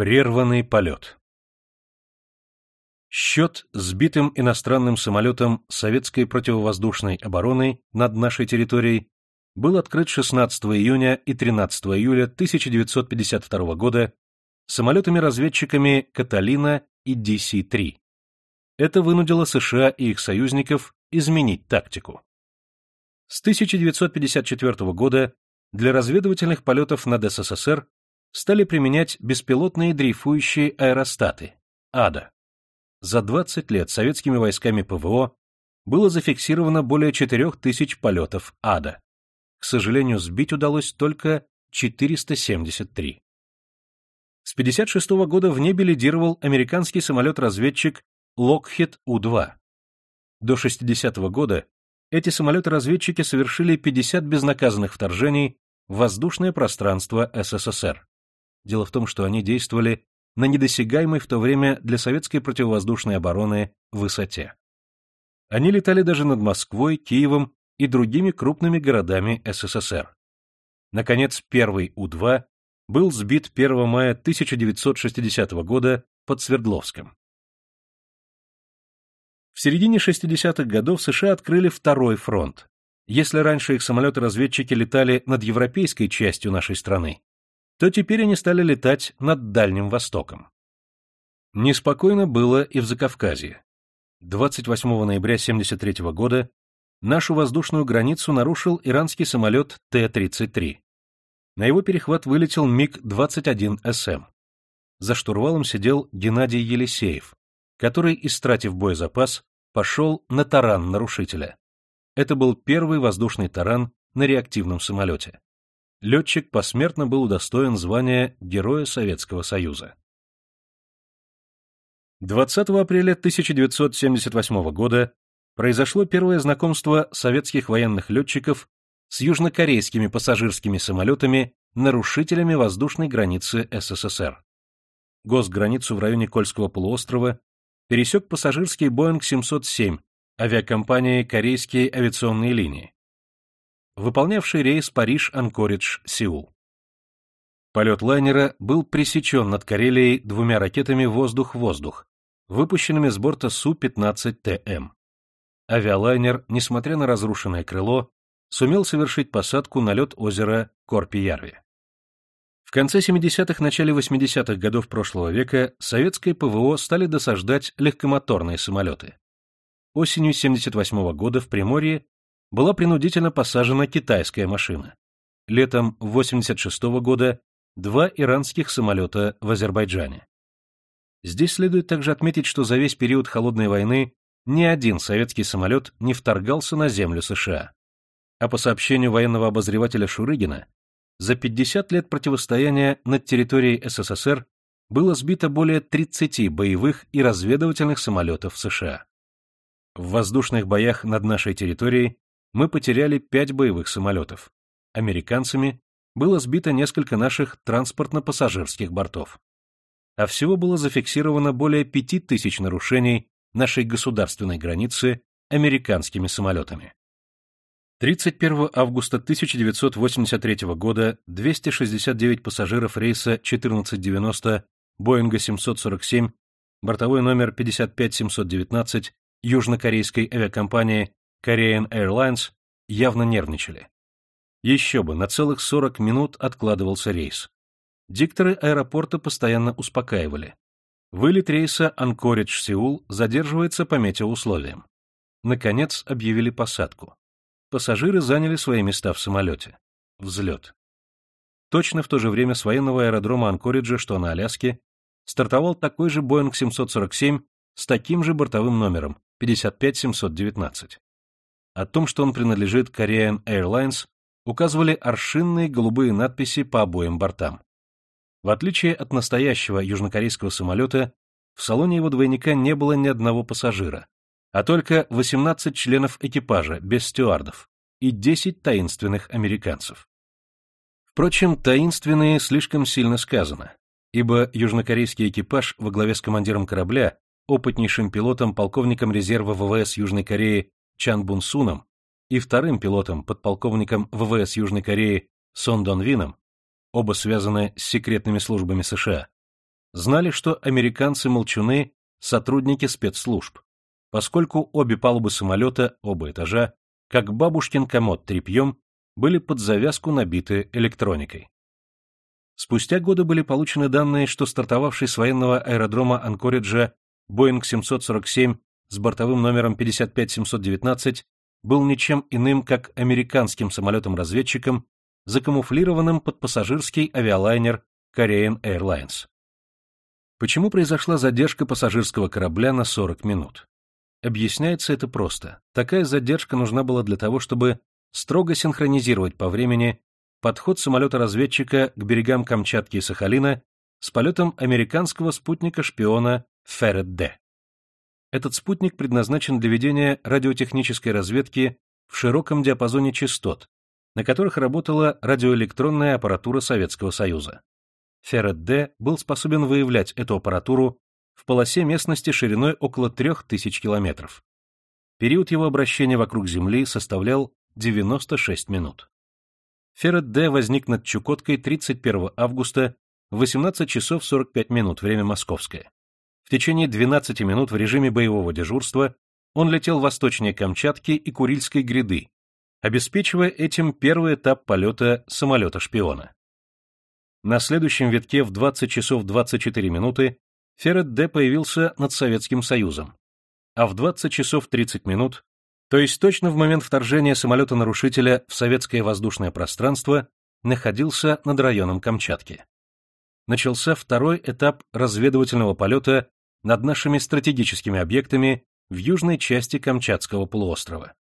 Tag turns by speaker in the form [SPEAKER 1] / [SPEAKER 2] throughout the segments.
[SPEAKER 1] Прерванный полет Счет сбитым иностранным самолетом советской противовоздушной обороны над нашей территорией был открыт 16 июня и 13 июля 1952 года самолетами-разведчиками «Каталина» и DC-3. Это вынудило США и их союзников изменить тактику. С 1954 года для разведывательных полетов над СССР стали применять беспилотные дрейфующие аэростаты АДА. За 20 лет советскими войсками ПВО было зафиксировано более 4000 полетов АДА. К сожалению, сбить удалось только 473. С 1956 года в небе лидировал американский самолет-разведчик Lockheed У-2. До 60 -го года эти самолеты-разведчики совершили 50 безнаказанных вторжений в воздушное пространство СССР. Дело в том, что они действовали на недосягаемой в то время для советской противовоздушной обороны высоте. Они летали даже над Москвой, Киевом и другими крупными городами СССР. Наконец, первый У-2 был сбит 1 мая 1960 года под Свердловском. В середине 60-х годов США открыли второй фронт. Если раньше их самолеты-разведчики летали над европейской частью нашей страны, то теперь они стали летать над Дальним Востоком. Неспокойно было и в Закавказье. 28 ноября 1973 года нашу воздушную границу нарушил иранский самолет Т-33. На его перехват вылетел МиГ-21СМ. За штурвалом сидел Геннадий Елисеев, который, истратив боезапас, пошел на таран нарушителя. Это был первый воздушный таран на реактивном самолете. Летчик посмертно был удостоен звания Героя Советского Союза. 20 апреля 1978 года произошло первое знакомство советских военных летчиков с южнокорейскими пассажирскими самолетами, нарушителями воздушной границы СССР. Госграницу в районе Кольского полуострова пересек пассажирский Боинг 707 авиакомпании «Корейские авиационные линии», выполнявший рейс Париж-Анкоридж-Сеул. Полет лайнера был пресечен над Карелией двумя ракетами «Воздух-воздух», выпущенными с борта Су-15ТМ. Авиалайнер, несмотря на разрушенное крыло, сумел совершить посадку на лед озера Корпи-Ярви. В конце 70-х, начале 80-х годов прошлого века советское ПВО стали досаждать легкомоторные самолеты. Осенью 78 -го года в Приморье была принудительно посажена китайская машина. Летом 86 -го года два иранских самолета в Азербайджане. Здесь следует также отметить, что за весь период Холодной войны ни один советский самолет не вторгался на землю США. А по сообщению военного обозревателя Шурыгина, за 50 лет противостояния над территорией СССР было сбито более 30 боевых и разведывательных самолетов США. В воздушных боях над нашей территорией мы потеряли 5 боевых самолетов. Американцами было сбито несколько наших транспортно-пассажирских бортов. А всего было зафиксировано более 5000 нарушений нашей государственной границы американскими самолетами. 31 августа 1983 года 269 пассажиров рейса 1490 Боинга 747, бортовой номер 55719 южнокорейской авиакомпании Korean Airlines явно нервничали. Еще бы, на целых 40 минут откладывался рейс. Дикторы аэропорта постоянно успокаивали. Вылет рейса Анкоридж-Сеул задерживается по метеоусловиям. Наконец объявили посадку. Пассажиры заняли свои места в самолете. Взлет. Точно в то же время с военного аэродрома Анкориджа, что на Аляске, стартовал такой же Boeing 747 с таким же бортовым номером 55719. О том, что он принадлежит Korean Airlines, указывали аршинные голубые надписи по обоим бортам. В отличие от настоящего южнокорейского самолета, в салоне его двойника не было ни одного пассажира, а только 18 членов экипажа, без стюардов, и 10 таинственных американцев. Впрочем, таинственные слишком сильно сказано, ибо южнокорейский экипаж во главе с командиром корабля, опытнейшим пилотом, полковником резерва ВВС Южной Кореи Чан Бун Суном и вторым пилотом, подполковником ВВС Южной Кореи Сон Дон Вином, оба связаны с секретными службами США, знали, что американцы-молчуны – сотрудники спецслужб, поскольку обе палубы самолета, оба этажа, как бабушкин комод тряпьем, были под завязку набиты электроникой. Спустя годы были получены данные, что стартовавший с военного аэродрома Анкориджа Боинг 747 с бортовым номером 55719 был ничем иным, как американским самолетом-разведчиком, закамуфлированным под пассажирский авиалайнер Korean Airlines. Почему произошла задержка пассажирского корабля на 40 минут? Объясняется это просто. Такая задержка нужна была для того, чтобы строго синхронизировать по времени подход самолета-разведчика к берегам Камчатки и Сахалина с полетом американского спутника-шпиона Феррет-Д. Этот спутник предназначен для ведения радиотехнической разведки в широком диапазоне частот, на которых работала радиоэлектронная аппаратура Советского Союза. Феррет-Д был способен выявлять эту аппаратуру в полосе местности шириной около 3000 километров. Период его обращения вокруг Земли составлял 96 минут. Феррет-Д возник над Чукоткой 31 августа в 18 часов 45 минут, время московское. В течение 12 минут в режиме боевого дежурства он летел восточнее Камчатки и Курильской гряды, обеспечивая этим первый этап полета самолета-шпиона. На следующем витке в 20 часов 24 минуты Феррет Д появился над Советским Союзом, а в 20 часов 30 минут, то есть точно в момент вторжения самолета-нарушителя в советское воздушное пространство, находился над районом Камчатки. Начался второй этап разведывательного полета над нашими стратегическими объектами в южной части Камчатского полуострова.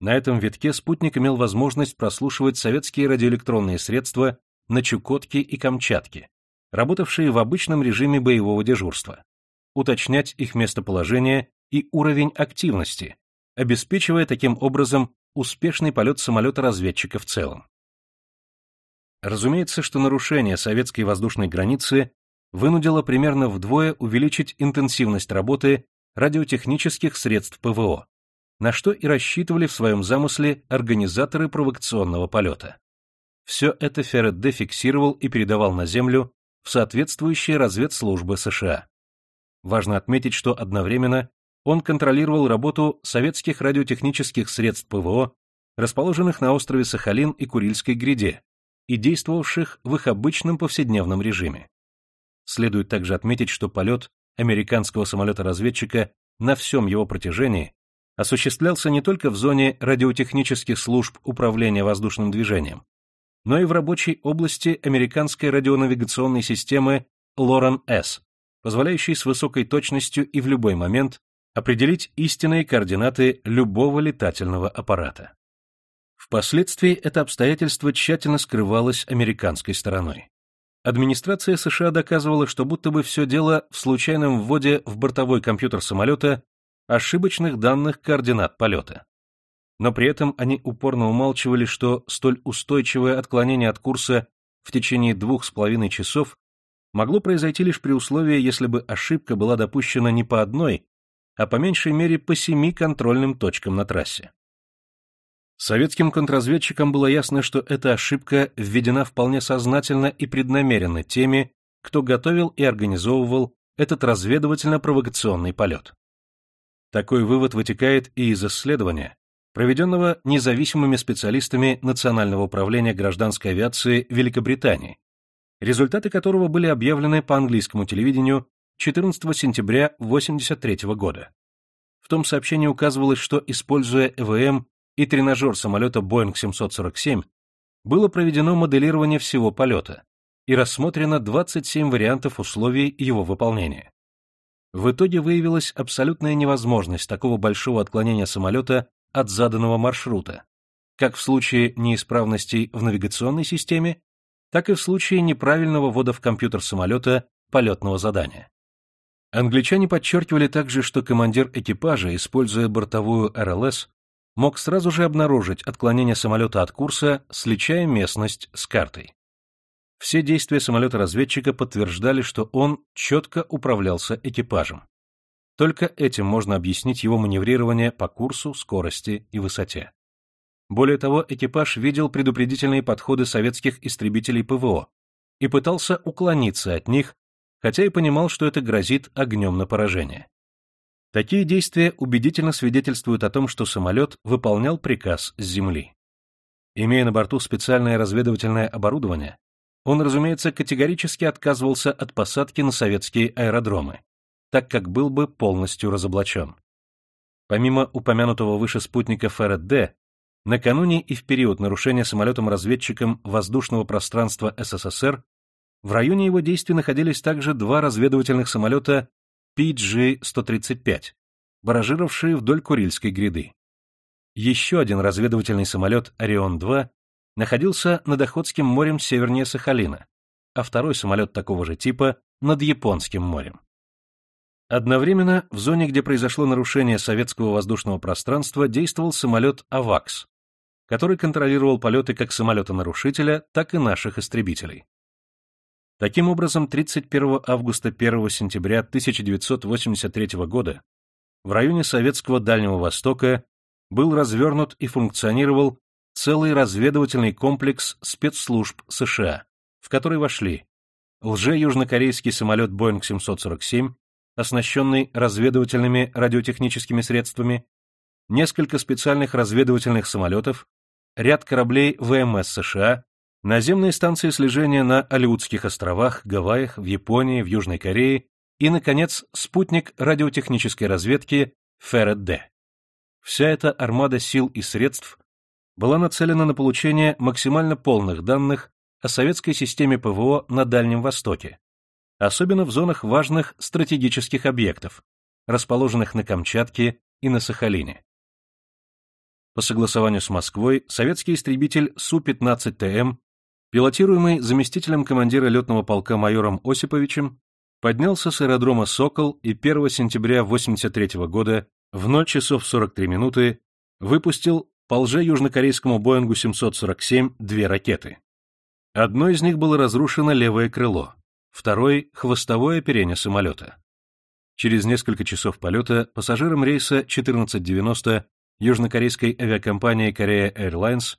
[SPEAKER 1] На этом витке спутник имел возможность прослушивать советские радиоэлектронные средства на Чукотке и Камчатке, работавшие в обычном режиме боевого дежурства, уточнять их местоположение и уровень активности, обеспечивая таким образом успешный полет самолета-разведчика в целом. Разумеется, что нарушение советской воздушной границы вынудило примерно вдвое увеличить интенсивность работы радиотехнических средств ПВО, на что и рассчитывали в своем замысле организаторы провокационного полета. Все это Феррет фиксировал и передавал на Землю в соответствующие разведслужбы США. Важно отметить, что одновременно он контролировал работу советских радиотехнических средств ПВО, расположенных на острове Сахалин и Курильской гряде, и действовавших в их обычном повседневном режиме. Следует также отметить, что полет американского самолета-разведчика на всем его протяжении осуществлялся не только в зоне радиотехнических служб управления воздушным движением, но и в рабочей области американской радионавигационной системы LORAN-S, позволяющей с высокой точностью и в любой момент определить истинные координаты любого летательного аппарата. Впоследствии это обстоятельство тщательно скрывалось американской стороной. Администрация США доказывала, что будто бы все дело в случайном вводе в бортовой компьютер самолета ошибочных данных координат полета. Но при этом они упорно умалчивали, что столь устойчивое отклонение от курса в течение двух с половиной часов могло произойти лишь при условии, если бы ошибка была допущена не по одной, а по меньшей мере по семи контрольным точкам на трассе. Советским контрразведчикам было ясно, что эта ошибка введена вполне сознательно и преднамеренно теми, кто готовил и организовывал этот разведывательно-провокационный полет. Такой вывод вытекает и из исследования, проведенного независимыми специалистами Национального управления гражданской авиации Великобритании, результаты которого были объявлены по английскому телевидению 14 сентября 1983 года. В том сообщении указывалось, что, используя ЭВМ и тренажер самолета Boeing 747, было проведено моделирование всего полета и рассмотрено 27 вариантов условий его выполнения. В итоге выявилась абсолютная невозможность такого большого отклонения самолета от заданного маршрута, как в случае неисправностей в навигационной системе, так и в случае неправильного ввода в компьютер самолета полетного задания. Англичане подчеркивали также, что командир экипажа, используя бортовую РЛС, мог сразу же обнаружить отклонение самолета от курса, сличая местность с картой. Все действия самолета-разведчика подтверждали, что он четко управлялся экипажем. Только этим можно объяснить его маневрирование по курсу, скорости и высоте. Более того, экипаж видел предупредительные подходы советских истребителей ПВО и пытался уклониться от них, хотя и понимал, что это грозит огнем на поражение. Такие действия убедительно свидетельствуют о том, что самолет выполнял приказ с земли. Имея на борту специальное разведывательное оборудование, он, разумеется, категорически отказывался от посадки на советские аэродромы, так как был бы полностью разоблачен. Помимо упомянутого выше спутника ФРД, накануне и в период нарушения самолетом-разведчиком воздушного пространства СССР в районе его действий находились также два разведывательных самолета PG-135, баражировавшие вдоль Курильской гряды. Еще один разведывательный самолет «Орион-2» находился над Охотским морем севернее Сахалина, а второй самолет такого же типа над Японским морем. Одновременно в зоне, где произошло нарушение советского воздушного пространства, действовал самолет «Авакс», который контролировал полеты как самолета-нарушителя, так и наших истребителей. Таким образом, 31 августа 1 сентября 1983 года в районе Советского Дальнего Востока был развернут и функционировал целый разведывательный комплекс спецслужб США, в который вошли лже-южнокорейский самолет Boeing 747, оснащенный разведывательными радиотехническими средствами, несколько специальных разведывательных самолетов, ряд кораблей ВМС США, наземные станции слежения на Алиутских островах, Гавайях, в Японии, в Южной Корее и, наконец, спутник радиотехнической разведки ФРД. Вся эта армада сил и средств была нацелена на получение максимально полных данных о советской системе ПВО на Дальнем Востоке, особенно в зонах важных стратегических объектов, расположенных на Камчатке и на Сахалине. По согласованию с Москвой, советский истребитель Су-15ТМ пилотируемый заместителем командира летного полка майором Осиповичем, поднялся с аэродрома «Сокол» и 1 сентября 1983 года в 0 часов 43 минуты выпустил по лже-южнокорейскому Боингу 747 две ракеты. Одной из них было разрушено левое крыло, второй — хвостовое оперение самолета. Через несколько часов полета пассажирам рейса 1490 южнокорейской авиакомпании Korea Airlines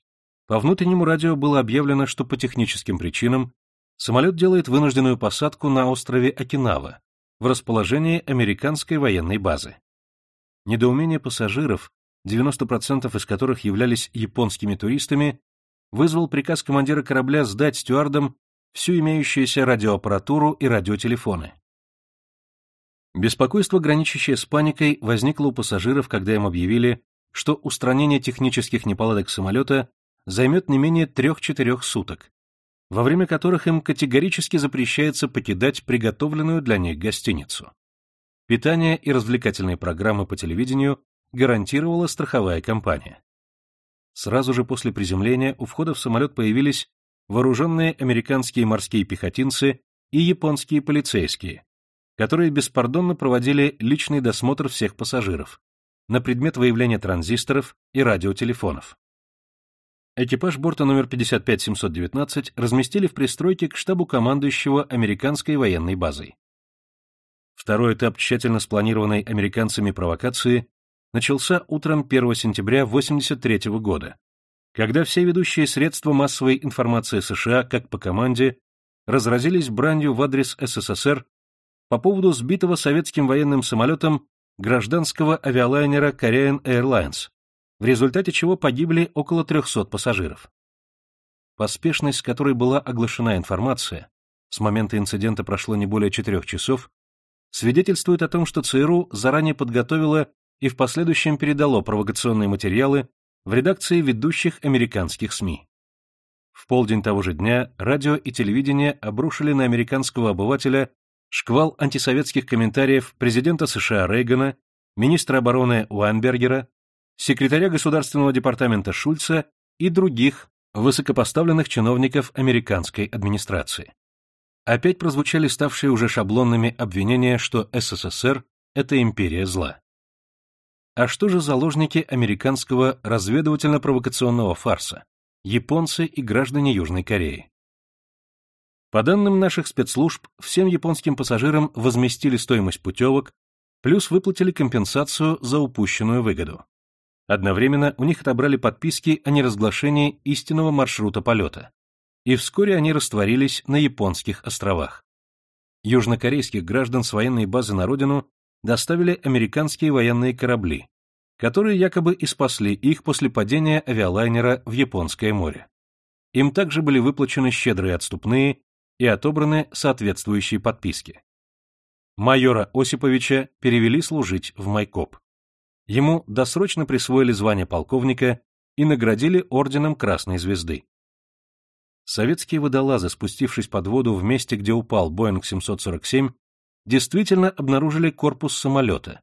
[SPEAKER 1] по внутреннему радио было объявлено, что по техническим причинам самолет делает вынужденную посадку на острове Окинава в расположении американской военной базы. Недоумение пассажиров, 90% из которых являлись японскими туристами, вызвал приказ командира корабля сдать стюардам всю имеющуюся радиоаппаратуру и радиотелефоны. Беспокойство, граничащее с паникой, возникло у пассажиров, когда им объявили, что устранение технических неполадок самолета займет не менее трех-четырех суток, во время которых им категорически запрещается покидать приготовленную для них гостиницу. Питание и развлекательные программы по телевидению гарантировала страховая компания. Сразу же после приземления у входа в самолет появились вооруженные американские морские пехотинцы и японские полицейские, которые беспардонно проводили личный досмотр всех пассажиров на предмет выявления транзисторов и радиотелефонов. Экипаж борта номер 55719 разместили в пристройке к штабу командующего американской военной базой. Второй этап тщательно спланированной американцами провокации начался утром 1 сентября 1983 года, когда все ведущие средства массовой информации США, как по команде, разразились бранью в адрес СССР по поводу сбитого советским военным самолетом гражданского авиалайнера Korean Airlines, в результате чего погибли около 300 пассажиров. Поспешность, которой была оглашена информация, с момента инцидента прошло не более четырех часов, свидетельствует о том, что ЦРУ заранее подготовила и в последующем передало провокационные материалы в редакции ведущих американских СМИ. В полдень того же дня радио и телевидение обрушили на американского обывателя шквал антисоветских комментариев президента США Рейгана, министра обороны Уайнбергера, секретаря Государственного департамента Шульца и других высокопоставленных чиновников американской администрации. Опять прозвучали ставшие уже шаблонными обвинения, что СССР — это империя зла. А что же заложники американского разведывательно-провокационного фарса, японцы и граждане Южной Кореи? По данным наших спецслужб, всем японским пассажирам возместили стоимость путевок, плюс выплатили компенсацию за упущенную выгоду. Одновременно у них отобрали подписки о неразглашении истинного маршрута полета, и вскоре они растворились на японских островах. южнокорейских граждан с военной базы на родину доставили американские военные корабли, которые якобы и спасли их после падения авиалайнера в Японское море. Им также были выплачены щедрые отступные и отобраны соответствующие подписки. Майора Осиповича перевели служить в Майкоп. Ему досрочно присвоили звание полковника и наградили орденом Красной Звезды. Советские водолазы, спустившись под воду в месте, где упал Боинг 747, действительно обнаружили корпус самолета,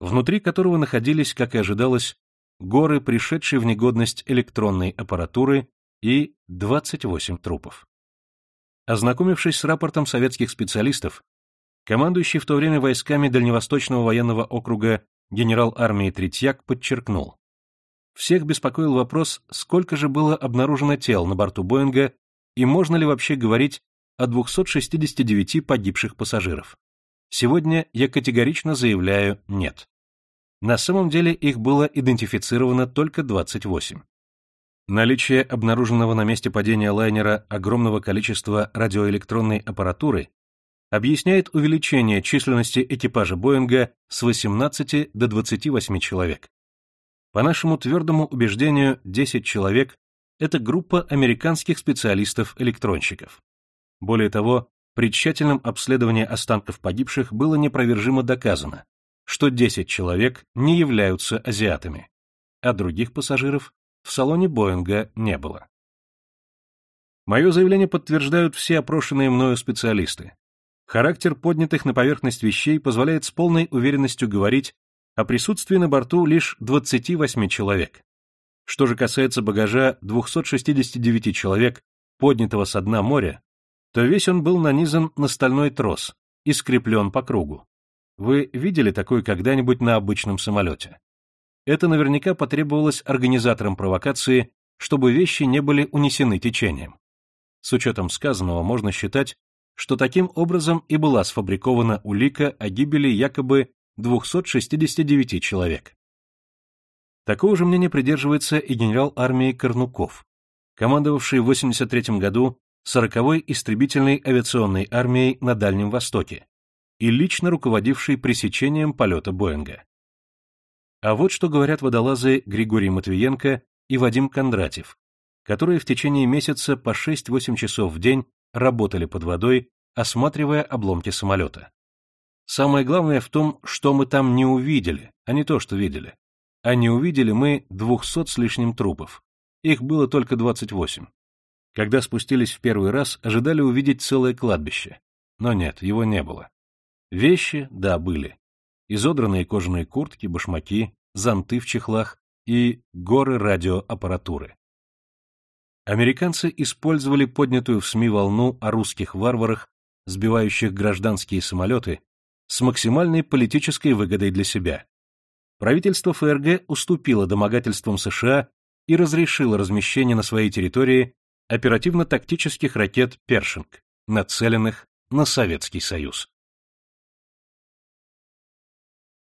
[SPEAKER 1] внутри которого находились, как и ожидалось, горы, пришедшие в негодность электронной аппаратуры и 28 трупов. Ознакомившись с рапортом советских специалистов, командующий в то время войсками Дальневосточного военного округа генерал армии Третьяк подчеркнул, всех беспокоил вопрос, сколько же было обнаружено тел на борту Боинга и можно ли вообще говорить о 269 погибших пассажиров. Сегодня я категорично заявляю «нет». На самом деле их было идентифицировано только 28. Наличие обнаруженного на месте падения лайнера огромного количества радиоэлектронной аппаратуры объясняет увеличение численности экипажа Боинга с 18 до 28 человек. По нашему твердому убеждению, 10 человек – это группа американских специалистов-электронщиков. Более того, при тщательном обследовании останков погибших было непровержимо доказано, что 10 человек не являются азиатами, а других пассажиров в салоне Боинга не было. Мое заявление подтверждают все опрошенные мною специалисты. Характер поднятых на поверхность вещей позволяет с полной уверенностью говорить о присутствии на борту лишь 28 человек. Что же касается багажа 269 человек, поднятого со дна моря, то весь он был нанизан на стальной трос и скреплен по кругу. Вы видели такой когда-нибудь на обычном самолете? Это наверняка потребовалось организаторам провокации, чтобы вещи не были унесены течением. С учетом сказанного можно считать, что таким образом и была сфабрикована улика о гибели якобы 269 человек. Такого же мнения придерживается и генерал армии Корнуков, командовавший в 83 году 40-й истребительной авиационной армией на Дальнем Востоке и лично руководивший пресечением полета Боинга. А вот что говорят водолазы Григорий Матвиенко и Вадим Кондратьев, которые в течение месяца по 6-8 часов в день работали под водой, осматривая обломки самолета. Самое главное в том, что мы там не увидели, а не то, что видели. А не увидели мы двухсот с лишним трупов. Их было только 28. Когда спустились в первый раз, ожидали увидеть целое кладбище. Но нет, его не было. Вещи, да, были. Изодранные кожаные куртки, башмаки, зонты в чехлах и горы радиоаппаратуры. Американцы использовали поднятую в СМИ волну о русских варварах, сбивающих гражданские самолеты, с максимальной политической выгодой для себя. Правительство ФРГ уступило домогательствам США и разрешило размещение на своей территории оперативно-тактических ракет «Першинг», нацеленных на Советский Союз.